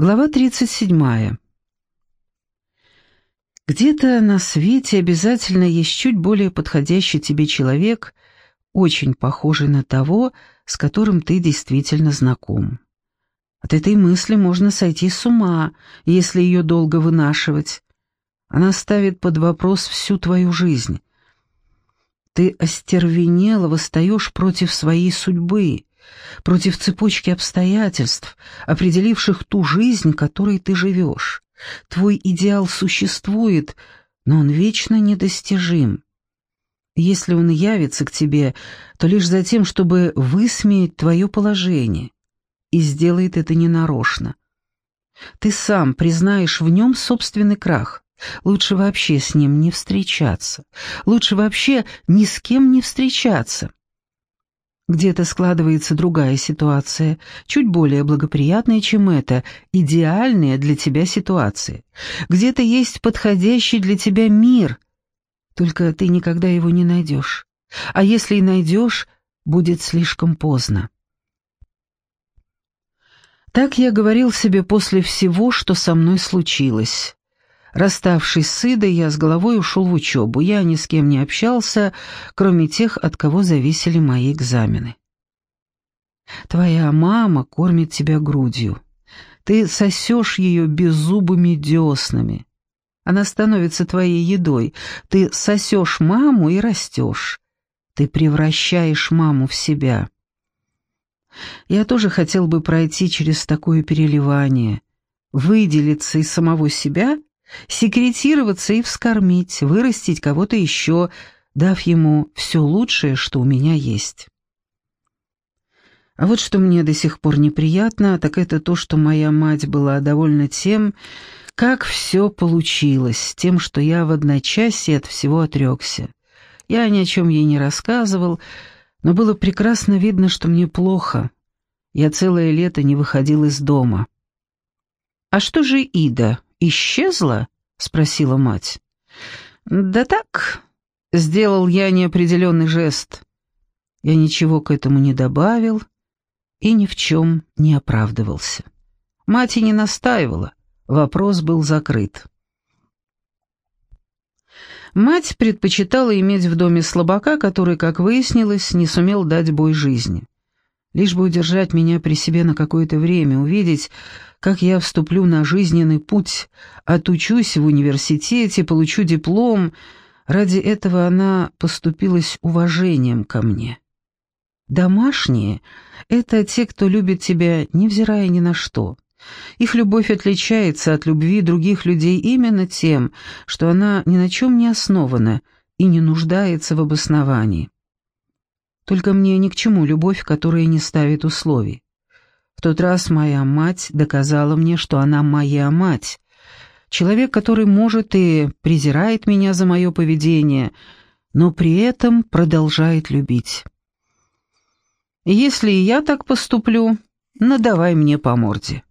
Глава 37. Где-то на свете обязательно есть чуть более подходящий тебе человек, очень похожий на того, с которым ты действительно знаком. От этой мысли можно сойти с ума, если ее долго вынашивать. Она ставит под вопрос всю твою жизнь. Ты остервенело восстаешь против своей судьбы, против цепочки обстоятельств, определивших ту жизнь, которой ты живешь. Твой идеал существует, но он вечно недостижим. Если он явится к тебе, то лишь за тем, чтобы высмеять твое положение, и сделает это ненарочно. Ты сам признаешь в нем собственный крах. Лучше вообще с ним не встречаться. Лучше вообще ни с кем не встречаться. Где-то складывается другая ситуация, чуть более благоприятная, чем эта, идеальная для тебя ситуация. Где-то есть подходящий для тебя мир, только ты никогда его не найдешь. А если и найдешь, будет слишком поздно. Так я говорил себе после всего, что со мной случилось. Расставшись с Идой, я с головой ушел в учебу. Я ни с кем не общался, кроме тех, от кого зависели мои экзамены. Твоя мама кормит тебя грудью. Ты сосешь ее беззубыми деснами. Она становится твоей едой. Ты сосешь маму и растешь. Ты превращаешь маму в себя. Я тоже хотел бы пройти через такое переливание, выделиться из самого себя секретироваться и вскормить, вырастить кого-то еще, дав ему все лучшее, что у меня есть. А вот что мне до сих пор неприятно, так это то, что моя мать была довольна тем, как все получилось, тем, что я в одночасье от всего отрекся. Я ни о чем ей не рассказывал, но было прекрасно видно, что мне плохо. Я целое лето не выходил из дома. «А что же Ида?» Исчезла?» — спросила мать. «Да так», — сделал я неопределенный жест. Я ничего к этому не добавил и ни в чем не оправдывался. Мать и не настаивала, вопрос был закрыт. Мать предпочитала иметь в доме слабака, который, как выяснилось, не сумел дать бой жизни. Лишь бы удержать меня при себе на какое-то время, увидеть, как я вступлю на жизненный путь, отучусь в университете, получу диплом. Ради этого она поступилась уважением ко мне. Домашние — это те, кто любит тебя, невзирая ни на что. Их любовь отличается от любви других людей именно тем, что она ни на чем не основана и не нуждается в обосновании. Только мне ни к чему любовь, которая не ставит условий. В тот раз моя мать доказала мне, что она моя мать. Человек, который может и презирает меня за мое поведение, но при этом продолжает любить. Если я так поступлю, надавай мне по морде.